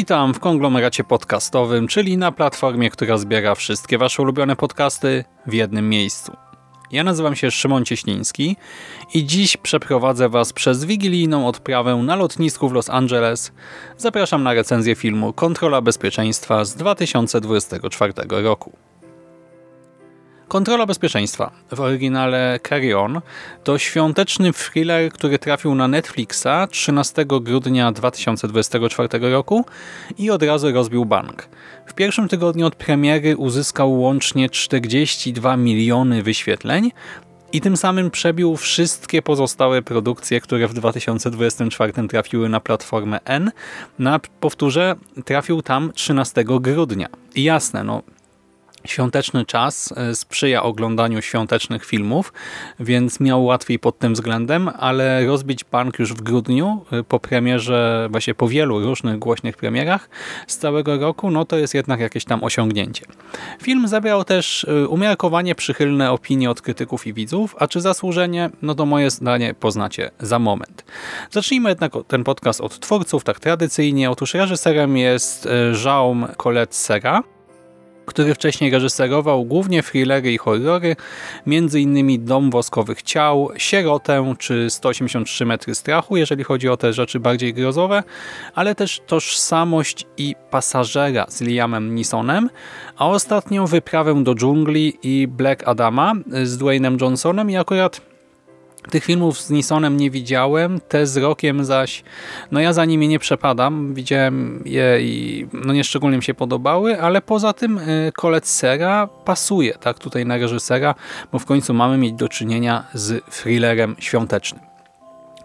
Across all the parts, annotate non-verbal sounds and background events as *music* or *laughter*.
Witam w konglomeracie podcastowym, czyli na platformie, która zbiera wszystkie Wasze ulubione podcasty w jednym miejscu. Ja nazywam się Szymon Cieśliński i dziś przeprowadzę Was przez wigilijną odprawę na lotnisku w Los Angeles. Zapraszam na recenzję filmu Kontrola Bezpieczeństwa z 2024 roku. Kontrola bezpieczeństwa, w oryginale Carry On, to świąteczny thriller, który trafił na Netflixa 13 grudnia 2024 roku i od razu rozbił bank. W pierwszym tygodniu od premiery uzyskał łącznie 42 miliony wyświetleń, i tym samym przebił wszystkie pozostałe produkcje, które w 2024 trafiły na platformę N. Na powtórze trafił tam 13 grudnia. I jasne, no Świąteczny czas e, sprzyja oglądaniu świątecznych filmów, więc miał łatwiej pod tym względem, ale rozbić bank już w grudniu e, po premierze, właśnie po wielu różnych głośnych premierach z całego roku, no to jest jednak jakieś tam osiągnięcie. Film zebrał też e, umiarkowanie przychylne opinie od krytyków i widzów, a czy zasłużenie, no to moje zdanie poznacie za moment. Zacznijmy jednak ten podcast od twórców, tak tradycyjnie. Otóż reżyserem jest Jaume Colette Serra, który wcześniej reżyserował głównie thrillery i horrory, m.in. Dom Woskowych Ciał, Sierotę czy 183 metry strachu, jeżeli chodzi o te rzeczy bardziej grozowe, ale też Tożsamość i Pasażera z Liamem Nisonem, a ostatnio Wyprawę do dżungli i Black Adama z Dwaynem Johnsonem i akurat tych filmów z Nisonem nie widziałem, te z Rokiem zaś, no ja za nimi nie przepadam, widziałem je i no nieszczególnie mi się podobały, ale poza tym y, Colette Sera pasuje tak tutaj na reżysera, bo w końcu mamy mieć do czynienia z thrillerem świątecznym.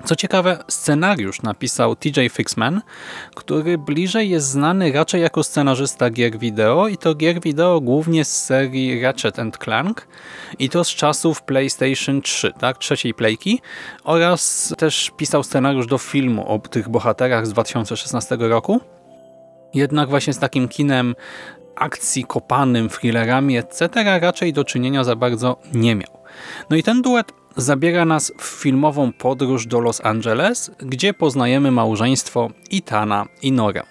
Co ciekawe, scenariusz napisał TJ Fixman, który bliżej jest znany raczej jako scenarzysta gier wideo i to gier wideo głównie z serii Ratchet Clank i to z czasów PlayStation 3, tak, trzeciej playki oraz też pisał scenariusz do filmu o tych bohaterach z 2016 roku. Jednak właśnie z takim kinem akcji kopanym, thrillerami, etc. raczej do czynienia za bardzo nie miał. No i ten duet zabiera nas w filmową podróż do Los Angeles, gdzie poznajemy małżeństwo Itana i Norę.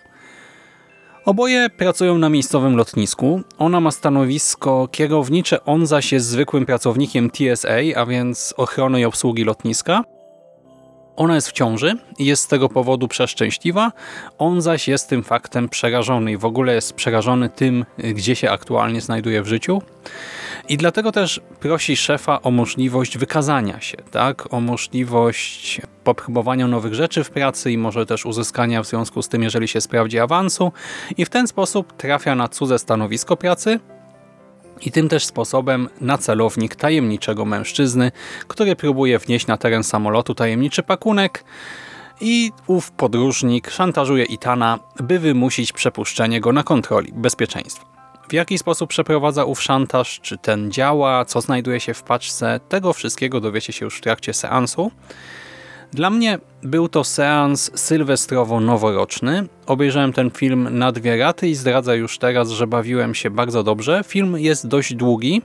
Oboje pracują na miejscowym lotnisku. Ona ma stanowisko kierownicze, on zaś jest zwykłym pracownikiem TSA, a więc ochrony i obsługi lotniska. Ona jest w ciąży i jest z tego powodu przeszczęśliwa, on zaś jest tym faktem przerażony i w ogóle jest przerażony tym, gdzie się aktualnie znajduje w życiu. I dlatego też prosi szefa o możliwość wykazania się, tak? o możliwość popróbowania nowych rzeczy w pracy i może też uzyskania w związku z tym, jeżeli się sprawdzi awansu i w ten sposób trafia na cudze stanowisko pracy, i tym też sposobem na celownik tajemniczego mężczyzny, który próbuje wnieść na teren samolotu tajemniczy pakunek i ów podróżnik szantażuje Itana, by wymusić przepuszczenie go na kontroli bezpieczeństwa. W jaki sposób przeprowadza ów szantaż, czy ten działa, co znajduje się w paczce, tego wszystkiego dowiecie się już w trakcie seansu. Dla mnie był to seans sylwestrowo-noworoczny. Obejrzałem ten film na dwie raty i zdradzę już teraz, że bawiłem się bardzo dobrze. Film jest dość długi,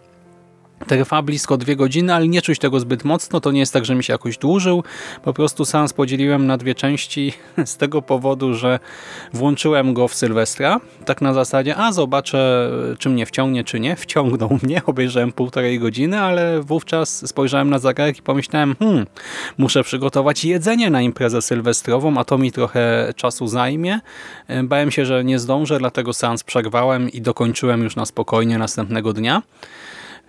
Trwa blisko dwie godziny, ale nie czuć tego zbyt mocno. To nie jest tak, że mi się jakoś dłużył. Po prostu seans podzieliłem na dwie części *laughs* z tego powodu, że włączyłem go w Sylwestra. Tak na zasadzie, a zobaczę, czy mnie wciągnie, czy nie. Wciągnął mnie. *laughs* Obejrzałem półtorej godziny, ale wówczas spojrzałem na zegarek i pomyślałem, hmm, muszę przygotować jedzenie na imprezę sylwestrową, a to mi trochę czasu zajmie. Bałem się, że nie zdążę, dlatego seans przerwałem i dokończyłem już na spokojnie następnego dnia.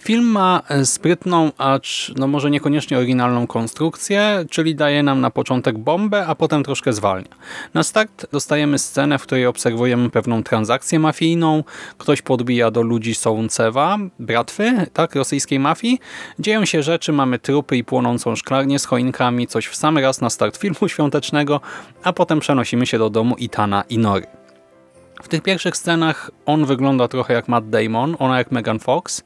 Film ma e, sprytną, acz no może niekoniecznie oryginalną konstrukcję, czyli daje nam na początek bombę, a potem troszkę zwalnia. Na start dostajemy scenę, w której obserwujemy pewną transakcję mafijną. Ktoś podbija do ludzi Sołncewa, bratwy, tak, rosyjskiej mafii. Dzieją się rzeczy, mamy trupy i płonącą szklarnię z choinkami, coś w sam raz na start filmu *laughs* świątecznego, a potem przenosimy się do domu Itana i Nory. W tych pierwszych scenach on wygląda trochę jak Matt Damon, ona jak Megan Fox.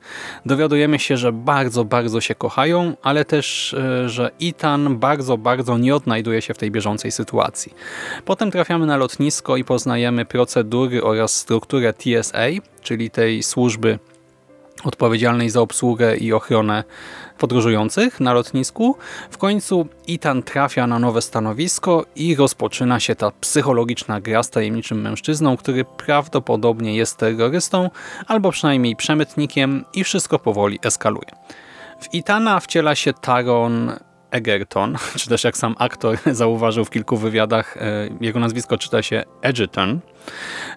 Dowiadujemy się, że bardzo, bardzo się kochają, ale też, e, że Ethan bardzo, bardzo nie odnajduje się w tej bieżącej sytuacji. Potem trafiamy na lotnisko i poznajemy procedury oraz strukturę TSA, czyli tej służby odpowiedzialnej za obsługę i ochronę podróżujących na lotnisku. W końcu Ethan trafia na nowe stanowisko i rozpoczyna się ta psychologiczna gra z tajemniczym mężczyzną, który prawdopodobnie jest terrorystą albo przynajmniej przemytnikiem i wszystko powoli eskaluje. W Ethana wciela się Taron Egerton, *laughs* czy też jak sam aktor *laughs* zauważył w kilku wywiadach, e, jego nazwisko czyta się Edgerton.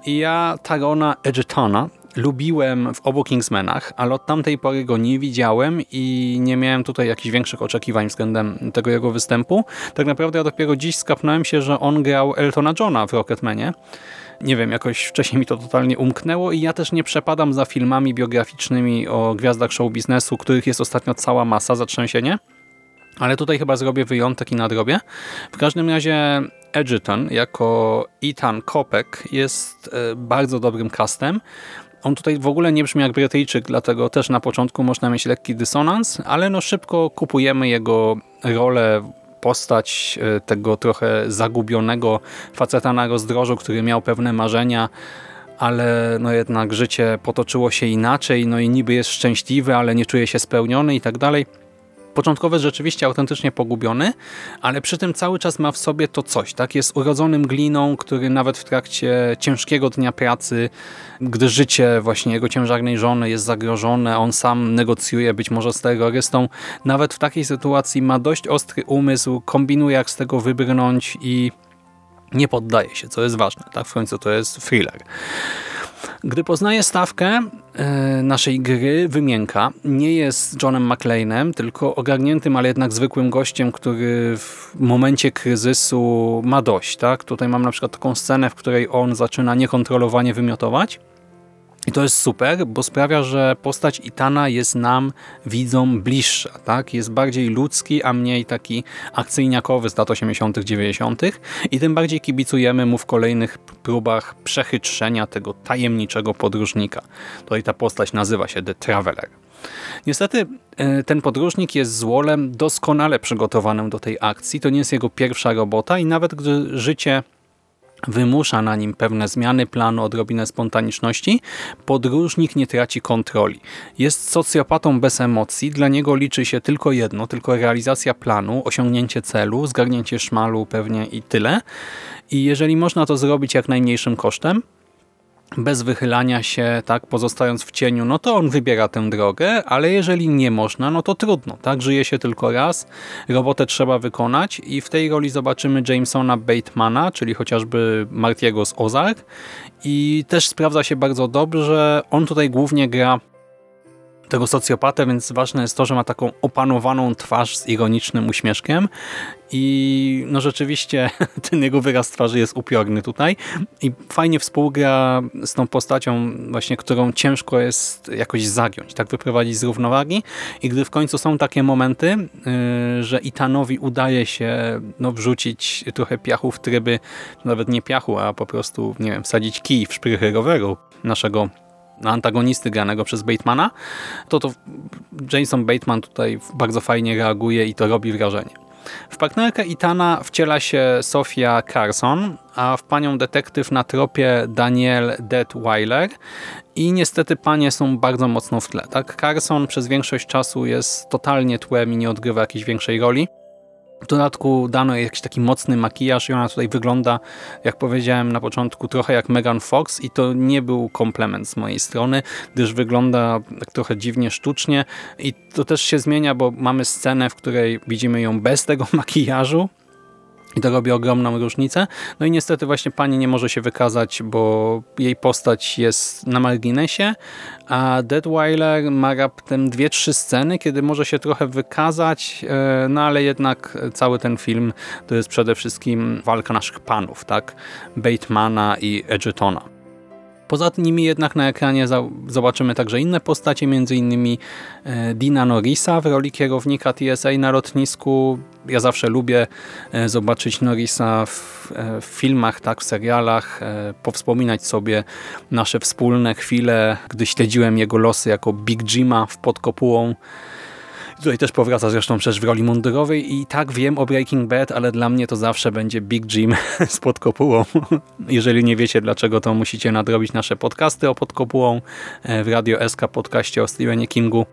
I ja Tarona Edgertona lubiłem w obu Kingsmenach, ale od tamtej pory go nie widziałem i nie miałem tutaj jakichś większych oczekiwań względem tego jego występu. Tak naprawdę ja dopiero dziś skapnąłem się, że on grał Eltona Johna w Rocketmanie. Nie wiem, jakoś wcześniej mi to totalnie umknęło i ja też nie przepadam za filmami biograficznymi o gwiazdach show biznesu, których jest ostatnio cała masa, zatrzęsienie. Ale tutaj chyba zrobię wyjątek i nadrobię. W każdym razie Edgerton jako Ethan Kopek jest e, bardzo dobrym castem. On tutaj w ogóle nie brzmi jak Brytyjczyk, dlatego też na początku można mieć lekki dysonans, ale no szybko kupujemy jego rolę, postać e, tego trochę zagubionego faceta na rozdrożu, który miał pewne marzenia, ale no jednak życie potoczyło się inaczej, no i niby jest szczęśliwy, ale nie czuje się spełniony i tak dalej. Początkowo rzeczywiście autentycznie pogubiony, ale przy tym cały czas ma w sobie to coś. Tak? Jest urodzonym gliną, który nawet w trakcie ciężkiego dnia pracy, gdy życie właśnie jego ciężarnej żony jest zagrożone, on sam negocjuje być może z terrorystą, nawet w takiej sytuacji ma dość ostry umysł, kombinuje jak z tego wybrnąć i nie poddaje się, co jest ważne. Tak? W końcu to jest thriller. Gdy poznaje stawkę e, naszej gry, wymienka nie jest Johnem McLeanem, tylko ogarniętym, ale jednak zwykłym gościem, który w momencie kryzysu ma dość. Tak? Tutaj mam na przykład taką scenę, w której on zaczyna niekontrolowanie wymiotować i to jest super, bo sprawia, że postać Itana jest nam, widzom, bliższa. Tak? Jest bardziej ludzki, a mniej taki akcyjniakowy z lat 80 90 i tym bardziej kibicujemy mu w kolejnych próbach przechytrzenia tego tajemniczego podróżnika. Tutaj ta postać nazywa się The Traveler. Niestety e, ten podróżnik jest złolem doskonale przygotowanym do tej akcji. To nie jest jego pierwsza robota i nawet gdy życie wymusza na nim pewne zmiany planu, odrobinę spontaniczności, podróżnik nie traci kontroli. Jest socjopatą bez emocji, dla niego liczy się tylko jedno, tylko realizacja planu, osiągnięcie celu, zgarnięcie szmalu pewnie i tyle. I jeżeli można to zrobić jak najmniejszym kosztem, bez wychylania się, tak, pozostając w cieniu, no to on wybiera tę drogę, ale jeżeli nie można, no to trudno, tak, żyje się tylko raz, robotę trzeba wykonać i w tej roli zobaczymy Jamesona Batemana, czyli chociażby Martiego z Ozark. I też sprawdza się bardzo dobrze, on tutaj głównie gra tego socjopatę, więc ważne jest to, że ma taką opanowaną twarz z ironicznym uśmieszkiem i no rzeczywiście *laughs* ten jego wyraz twarzy jest upiorny tutaj. I fajnie współgra z tą postacią właśnie, którą ciężko jest jakoś zagiąć, tak wyprowadzić z równowagi. I gdy w końcu są takie momenty, yy, że Itanowi udaje się no, wrzucić trochę piachu w tryby, nawet nie piachu, a po prostu, nie wiem, wsadzić kij w szprychy roweru naszego antagonisty granego przez Batemana, to to Jason Bateman tutaj bardzo fajnie reaguje i to robi wrażenie. W partnerkę Itana wciela się Sofia Carson, a w panią detektyw na tropie Daniel Detweiler i niestety panie są bardzo mocno w tle. Tak? Carson przez większość czasu jest totalnie tłem i nie odgrywa jakiejś większej roli. W dodatku dano jej jakiś taki mocny makijaż i ona tutaj wygląda, jak powiedziałem na początku, trochę jak Megan Fox i to nie był komplement z mojej strony, gdyż wygląda tak trochę dziwnie, sztucznie i to też się zmienia, bo mamy scenę, w której widzimy ją bez tego *laughs* makijażu, I to robi ogromną różnicę. No i niestety właśnie pani nie może się wykazać, bo jej postać jest na marginesie, a Deadweiler ma raptem dwie, trzy sceny, kiedy może się trochę wykazać, e, no ale jednak cały ten film to jest przede wszystkim walka naszych panów, tak? Batemana i Edgertona. Poza nimi jednak na ekranie zobaczymy także inne postacie, innymi e, Dina Norrisa w roli kierownika TSA na lotnisku. Ja zawsze lubię e, zobaczyć Norrisa w, e, w filmach, tak, w serialach, powspominać sobie nasze wspólne chwile, gdy śledziłem jego losy jako Big Jima w Podkopułą Tutaj też powraca zresztą przecież w roli mundurowej i tak wiem o Breaking Bad, ale dla mnie to zawsze będzie Big Jim *laughs* z podkopułą. Jeżeli nie wiecie dlaczego, to musicie nadrobić nasze podcasty o podkopułą e, w Radio SK podcaście o Stephenie Kingu.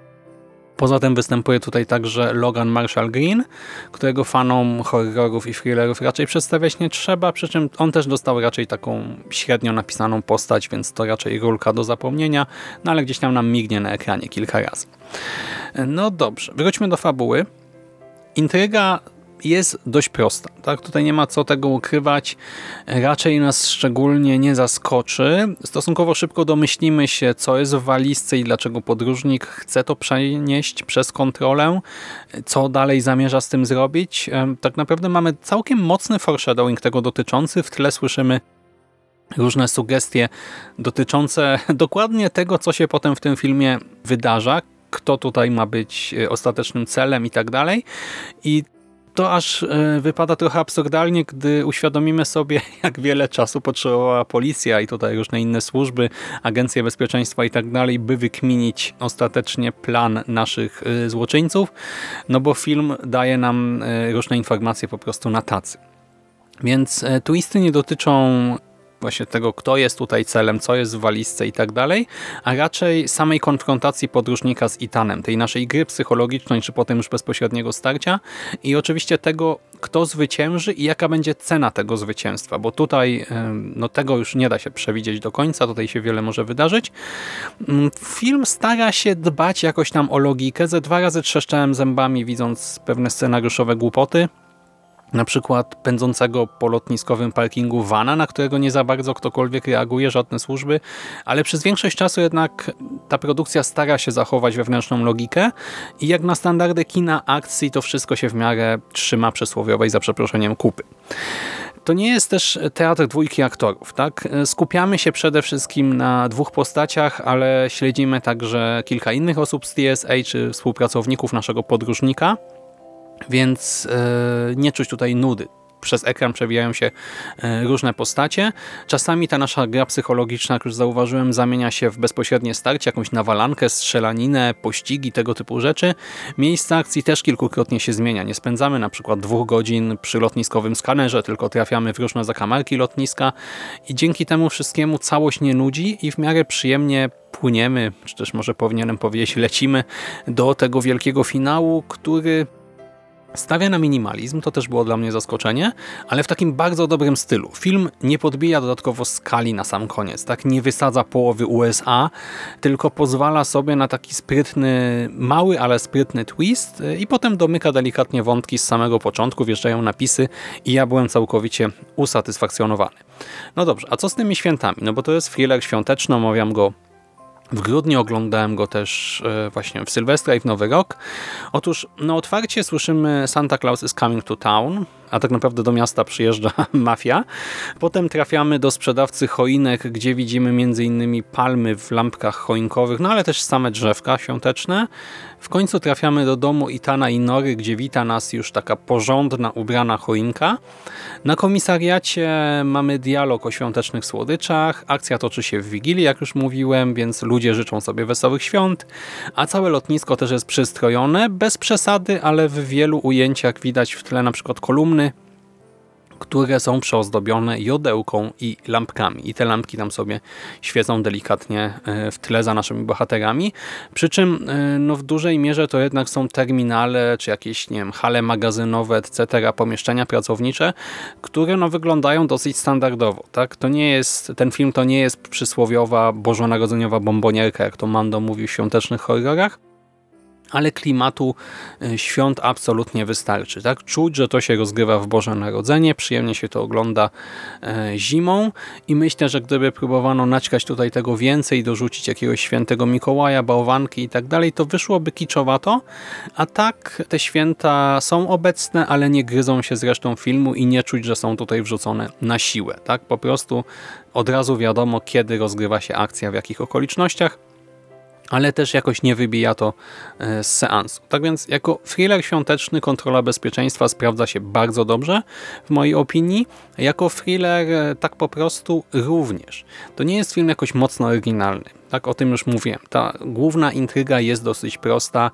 Poza tym występuje tutaj także Logan Marshall Green, którego fanom horrorów i thrillerów raczej przedstawiać nie trzeba, przy czym on też dostał raczej taką średnio napisaną postać, więc to raczej rulka do zapomnienia, no ale gdzieś tam nam mignie na ekranie kilka razy. No dobrze, wróćmy do fabuły. Intryga jest dość prosta. Tak? Tutaj nie ma co tego ukrywać. Raczej nas szczególnie nie zaskoczy. Stosunkowo szybko domyślimy się, co jest w walizce i dlaczego podróżnik chce to przenieść przez kontrolę, co dalej zamierza z tym zrobić. Tak naprawdę mamy całkiem mocny foreshadowing tego dotyczący. W tle słyszymy różne sugestie dotyczące *laughs* dokładnie tego, co się potem w tym filmie wydarza, kto tutaj ma być ostatecznym celem i tak dalej. I to aż e, wypada trochę absurdalnie, gdy uświadomimy sobie, *laughs* jak wiele czasu potrzebowała policja i tutaj różne inne służby, agencje bezpieczeństwa i tak dalej, by wykminić ostatecznie plan naszych e, złoczyńców, no bo film daje nam e, różne informacje po prostu na tacy. Więc twisty nie dotyczą właśnie tego, kto jest tutaj celem, co jest w walizce i tak dalej, a raczej samej konfrontacji podróżnika z Itanem, tej naszej gry psychologicznej, czy potem już bezpośredniego starcia i oczywiście tego, kto zwycięży i jaka będzie cena tego zwycięstwa, bo tutaj no, tego już nie da się przewidzieć do końca, tutaj się wiele może wydarzyć. Mm, film stara się dbać jakoś tam o logikę, ze dwa razy trzeszczałem zębami widząc pewne scenariuszowe głupoty, na przykład pędzącego po lotniskowym parkingu vana, na którego nie za bardzo ktokolwiek reaguje, żadne służby, ale przez większość czasu jednak ta produkcja stara się zachować wewnętrzną logikę i jak na standardy kina akcji to wszystko się w miarę trzyma przysłowiowej za przeproszeniem kupy. To nie jest też teatr dwójki aktorów. tak? Skupiamy się przede wszystkim na dwóch postaciach, ale śledzimy także kilka innych osób z TSA czy współpracowników naszego podróżnika, więc e, nie czuć tutaj nudy. Przez ekran przewijają się e, różne postacie. Czasami ta nasza gra psychologiczna, jak już zauważyłem, zamienia się w bezpośrednie starcie, jakąś nawalankę, strzelaninę, pościgi, tego typu rzeczy. Miejsce akcji też kilkukrotnie się zmienia. Nie spędzamy na przykład dwóch godzin przy lotniskowym skanerze, tylko trafiamy w różne zakamarki lotniska i dzięki temu wszystkiemu całość nie nudzi i w miarę przyjemnie płyniemy, czy też może powinienem powiedzieć lecimy do tego wielkiego finału, który Stawia na minimalizm, to też było dla mnie zaskoczenie, ale w takim bardzo dobrym stylu. Film nie podbija dodatkowo skali na sam koniec, tak nie wysadza połowy USA, tylko pozwala sobie na taki sprytny, mały, ale sprytny twist i potem domyka delikatnie wątki z samego początku, wjeżdżają napisy i ja byłem całkowicie usatysfakcjonowany. No dobrze, a co z tymi świętami? No bo to jest thriller świąteczny, omawiam go w grudniu oglądałem go też e, właśnie w Sylwestra i w Nowy Rok. Otóż na otwarcie słyszymy Santa Claus is coming to town, a tak naprawdę do miasta przyjeżdża *laughs* mafia. Potem trafiamy do sprzedawcy choinek, gdzie widzimy m.in. palmy w lampkach choinkowych, no ale też same drzewka świąteczne. W końcu trafiamy do domu Itana i Nory, gdzie wita nas już taka porządna, ubrana choinka. Na komisariacie mamy dialog o świątecznych słodyczach. Akcja toczy się w Wigilii, jak już mówiłem, więc ludzie życzą sobie wesołych świąt, a całe lotnisko też jest przystrojone, bez przesady, ale w wielu ujęciach widać w tle na przykład kolumny, które są przeozdobione jodełką i lampkami. I te lampki tam sobie świecą delikatnie e, w tle za naszymi bohaterami. Przy czym e, no, w dużej mierze to jednak są terminale, czy jakieś nie wiem, hale magazynowe, etc., pomieszczenia pracownicze, które no, wyglądają dosyć standardowo. Tak? To nie jest, ten film to nie jest przysłowiowa bożonarodzeniowa bombonierka, jak to Mando mówił w świątecznych horrorach, ale klimatu y, świąt absolutnie wystarczy. Tak? Czuć, że to się rozgrywa w Boże Narodzenie, przyjemnie się to ogląda e, zimą i myślę, że gdyby próbowano naćkać tutaj tego więcej, dorzucić jakiegoś świętego Mikołaja, bałwanki i tak dalej, to wyszłoby kiczowato, a tak te święta są obecne, ale nie gryzą się z resztą filmu i nie czuć, że są tutaj wrzucone na siłę. Tak? Po prostu od razu wiadomo, kiedy rozgrywa się akcja, w jakich okolicznościach ale też jakoś nie wybija to e, z seansu. Tak więc jako thriller świąteczny Kontrola Bezpieczeństwa sprawdza się bardzo dobrze w mojej opinii. Jako thriller e, tak po prostu również. To nie jest film jakoś mocno oryginalny. Tak o tym już mówiłem. Ta główna intryga jest dosyć prosta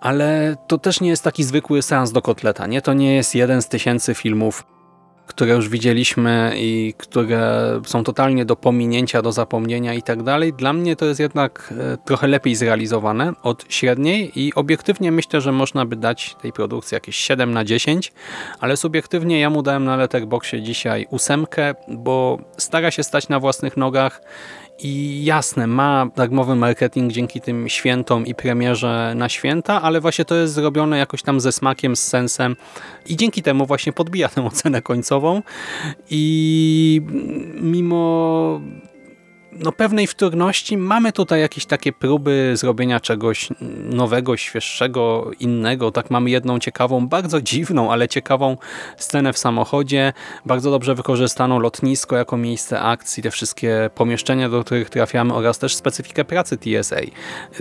ale to też nie jest taki zwykły seans do kotleta. Nie, to nie jest jeden z tysięcy filmów które już widzieliśmy i które są totalnie do pominięcia, do zapomnienia i tak dalej. Dla mnie to jest jednak e, trochę lepiej zrealizowane od średniej i obiektywnie myślę, że można by dać tej produkcji jakieś 7 na 10, ale subiektywnie ja mu dałem na Letterboxie dzisiaj ósemkę, bo stara się stać na własnych nogach i jasne, ma darmowy marketing dzięki tym świętom i premierze na święta, ale właśnie to jest zrobione jakoś tam ze smakiem, z sensem. I dzięki temu właśnie podbija tę ocenę końcową. I mimo no, pewnej wtórności mamy tutaj jakieś takie próby zrobienia czegoś nowego, świeższego, innego. Tak mamy jedną ciekawą, bardzo dziwną, ale ciekawą scenę w samochodzie. Bardzo dobrze wykorzystano lotnisko jako miejsce akcji, te wszystkie pomieszczenia, do których trafiamy oraz też specyfikę pracy TSA.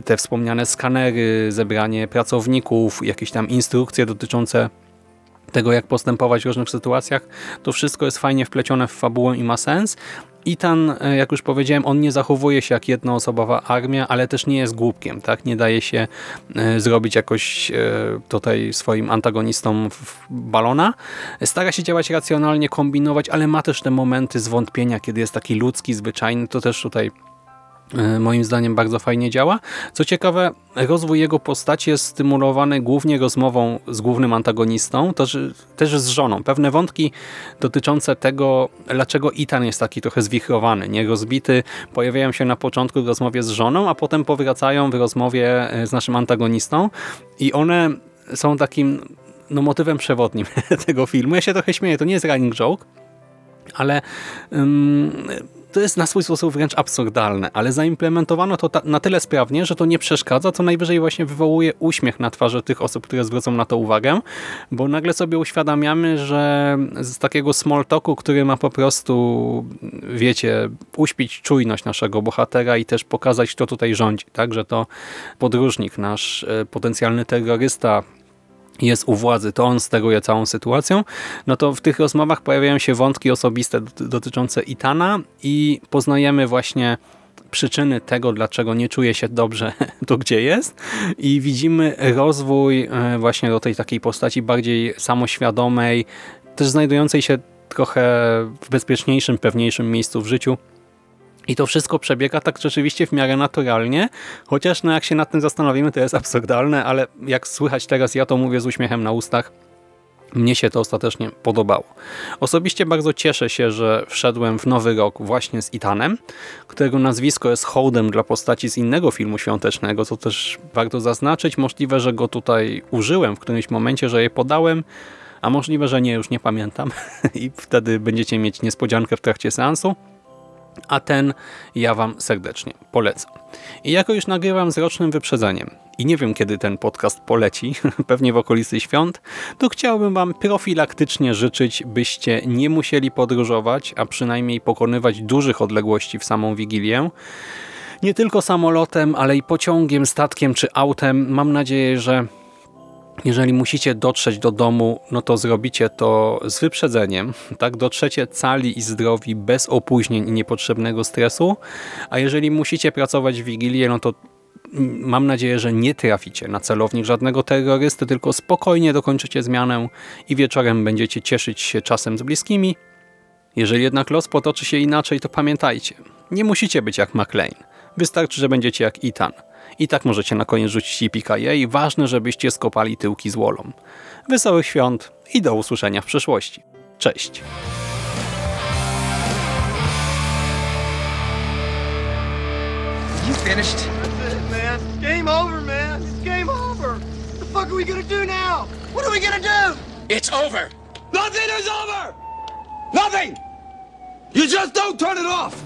Te wspomniane skanery, zebranie pracowników, jakieś tam instrukcje dotyczące tego, jak postępować w różnych sytuacjach. To wszystko jest fajnie wplecione w fabułę i ma sens. Itan, e, jak już powiedziałem, on nie zachowuje się jak jednoosobowa armia, ale też nie jest głupkiem, tak? Nie daje się e, zrobić jakoś e, tutaj swoim antagonistom balona. Stara się działać racjonalnie, kombinować, ale ma też te momenty zwątpienia, kiedy jest taki ludzki, zwyczajny. To też tutaj moim zdaniem bardzo fajnie działa. Co ciekawe, rozwój jego postaci jest stymulowany głównie rozmową z głównym antagonistą, też, też z żoną. Pewne wątki dotyczące tego, dlaczego Itan jest taki trochę zwichrowany, nierozbity, pojawiają się na początku w rozmowie z żoną, a potem powracają w rozmowie e, z naszym antagonistą i one są takim no, motywem przewodnim *laughs* tego filmu. Ja się trochę śmieję, to nie jest running joke, ale um, to jest na swój sposób wręcz absurdalne, ale zaimplementowano to na tyle sprawnie, że to nie przeszkadza, co najwyżej właśnie wywołuje uśmiech na twarzy tych osób, które zwrócą na to uwagę, bo nagle sobie uświadamiamy, że z takiego small talku, który ma po prostu, wiecie, uśpić czujność naszego bohatera i też pokazać, kto tutaj rządzi, tak, że to podróżnik, nasz e, potencjalny terrorysta, jest u władzy, to on steruje całą sytuacją, no to w tych rozmowach pojawiają się wątki osobiste dotyczące Itana i poznajemy właśnie przyczyny tego, dlaczego nie czuje się dobrze *laughs* tu, gdzie jest. I widzimy rozwój e, właśnie do tej takiej postaci bardziej samoświadomej, też znajdującej się trochę w bezpieczniejszym, pewniejszym miejscu w życiu, i to wszystko przebiega tak rzeczywiście w miarę naturalnie, chociaż no jak się nad tym zastanowimy, to jest *laughs* absurdalne, ale jak słychać teraz, ja to mówię z uśmiechem na ustach, mnie się to ostatecznie podobało. Osobiście bardzo cieszę się, że wszedłem w nowy rok właśnie z Itanem, którego nazwisko jest hołdem dla postaci z innego filmu świątecznego, co też warto zaznaczyć. Możliwe, że go tutaj użyłem w którymś momencie, że je podałem, a możliwe, że nie, już nie pamiętam *laughs* i wtedy będziecie mieć niespodziankę w trakcie seansu a ten ja Wam serdecznie polecam. I jako już nagrywam z rocznym wyprzedzeniem i nie wiem kiedy ten podcast poleci, *laughs* pewnie w okolicy świąt, to chciałbym Wam profilaktycznie życzyć, byście nie musieli podróżować, a przynajmniej pokonywać dużych odległości w samą Wigilię. Nie tylko samolotem, ale i pociągiem, statkiem czy autem. Mam nadzieję, że jeżeli musicie dotrzeć do domu, no to zrobicie to z wyprzedzeniem, tak? Dotrzecie cali i zdrowi, bez opóźnień i niepotrzebnego stresu, a jeżeli musicie pracować w Wigilię, no to mam nadzieję, że nie traficie na celownik żadnego terrorysty, tylko spokojnie dokończycie zmianę i wieczorem będziecie cieszyć się czasem z bliskimi. Jeżeli jednak los potoczy się inaczej, to pamiętajcie, nie musicie być jak McLean. Wystarczy, że będziecie jak Ethan. I tak możecie na koniec rzucić i Ważne, żebyście skopali tyłki z wolą. Wesołych świąt i do usłyszenia w przyszłości. Cześć! You finished? That's it, man. Game over, man. game over. What the fuck are we gonna do now? What are we gonna do? It's over. Nothing is over. Nothing. You just don't turn it off.